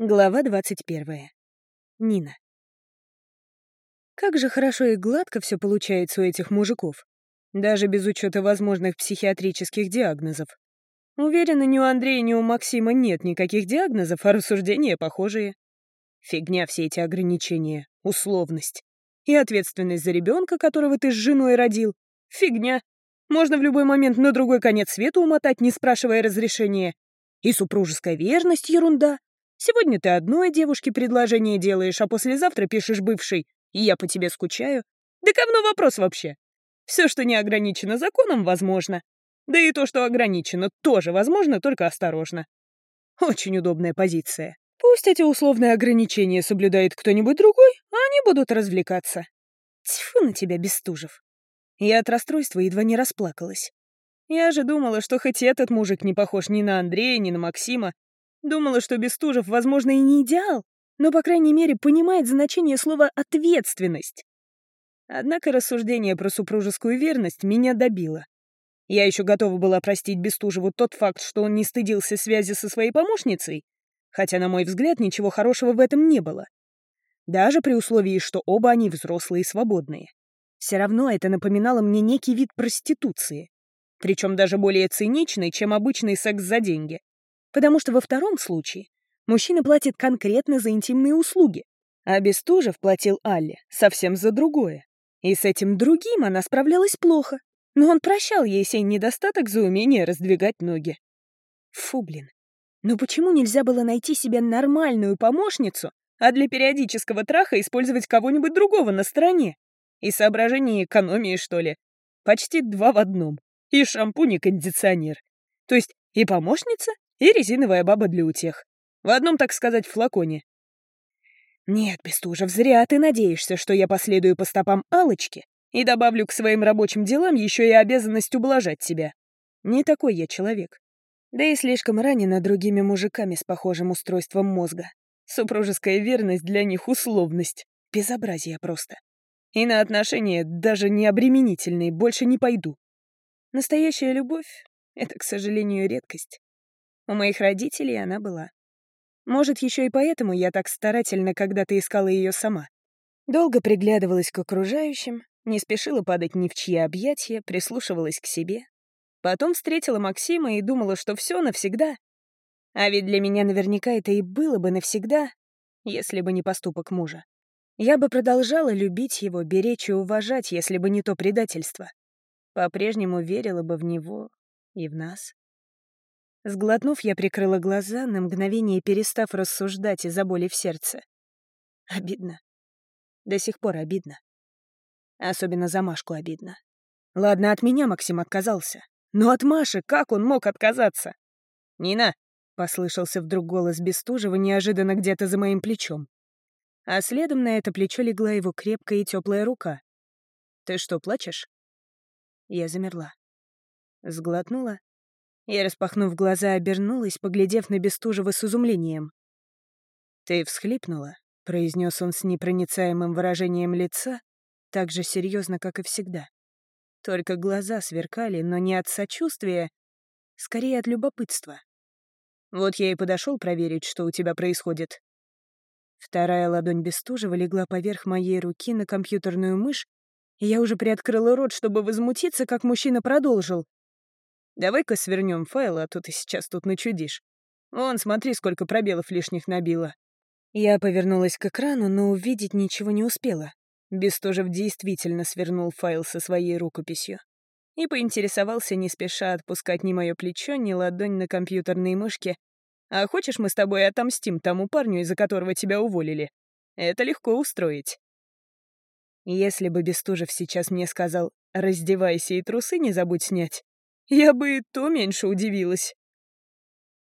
Глава 21. Нина. Как же хорошо и гладко все получается у этих мужиков. Даже без учета возможных психиатрических диагнозов. Уверена, ни у Андрея, ни у Максима нет никаких диагнозов, а рассуждения похожие. Фигня все эти ограничения, условность. И ответственность за ребенка, которого ты с женой родил. Фигня. Можно в любой момент на другой конец света умотать, не спрашивая разрешения. И супружеская верность — ерунда. Сегодня ты одной девушке предложение делаешь, а послезавтра пишешь бывшей, и я по тебе скучаю. Да говно вопрос вообще. Все, что не ограничено законом, возможно. Да и то, что ограничено, тоже возможно, только осторожно. Очень удобная позиция. Пусть эти условные ограничения соблюдает кто-нибудь другой, а они будут развлекаться. Тьфу на тебя, Бестужев. Я от расстройства едва не расплакалась. Я же думала, что хоть этот мужик не похож ни на Андрея, ни на Максима, Думала, что Бестужев, возможно, и не идеал, но, по крайней мере, понимает значение слова «ответственность». Однако рассуждение про супружескую верность меня добило. Я еще готова была простить Бестужеву тот факт, что он не стыдился связи со своей помощницей, хотя, на мой взгляд, ничего хорошего в этом не было. Даже при условии, что оба они взрослые и свободные. Все равно это напоминало мне некий вид проституции. Причем даже более циничный, чем обычный секс за деньги. Потому что во втором случае мужчина платит конкретно за интимные услуги, а Бестужев платил Алле совсем за другое. И с этим другим она справлялась плохо, но он прощал ей сей недостаток за умение раздвигать ноги. Фу, блин. Но почему нельзя было найти себе нормальную помощницу, а для периодического траха использовать кого-нибудь другого на стороне? И соображение экономии, что ли? Почти два в одном. И шампунь, и кондиционер. То есть и помощница, и резиновая баба для утех. В одном, так сказать, флаконе. Нет, Бестужев, зря ты надеешься, что я последую по стопам алочки и добавлю к своим рабочим делам еще и обязанность ублажать тебя. Не такой я человек. Да и слишком ранена другими мужиками с похожим устройством мозга. Супружеская верность для них — условность. Безобразие просто. И на отношения, даже не обременительные, больше не пойду. Настоящая любовь — это, к сожалению, редкость. У моих родителей она была. Может, еще и поэтому я так старательно когда-то искала ее сама. Долго приглядывалась к окружающим, не спешила падать ни в чьи объятия, прислушивалась к себе. Потом встретила Максима и думала, что все навсегда. А ведь для меня наверняка это и было бы навсегда, если бы не поступок мужа. Я бы продолжала любить его, беречь и уважать, если бы не то предательство. По-прежнему верила бы в него и в нас. Сглотнув, я прикрыла глаза, на мгновение перестав рассуждать из-за боли в сердце. Обидно. До сих пор обидно. Особенно за Машку обидно. Ладно, от меня Максим отказался. Но от Маши как он мог отказаться? «Нина!» — послышался вдруг голос Бестужева неожиданно где-то за моим плечом. А следом на это плечо легла его крепкая и теплая рука. «Ты что, плачешь?» Я замерла. Сглотнула и, распахнув глаза, обернулась, поглядев на Бестужева с изумлением. «Ты всхлипнула», — произнес он с непроницаемым выражением лица, так же серьезно, как и всегда. Только глаза сверкали, но не от сочувствия, скорее от любопытства. Вот я и подошел проверить, что у тебя происходит. Вторая ладонь Бестужева легла поверх моей руки на компьютерную мышь, и я уже приоткрыла рот, чтобы возмутиться, как мужчина продолжил. Давай-ка свернем файл, а то ты сейчас тут начудишь. Вон, смотри, сколько пробелов лишних набило. Я повернулась к экрану, но увидеть ничего не успела. Бестужев действительно свернул файл со своей рукописью и поинтересовался, не спеша отпускать ни мое плечо, ни ладонь на компьютерной мышке. «А хочешь, мы с тобой отомстим тому парню, из-за которого тебя уволили? Это легко устроить». Если бы Бестужев сейчас мне сказал «раздевайся и трусы не забудь снять», я бы и то меньше удивилась.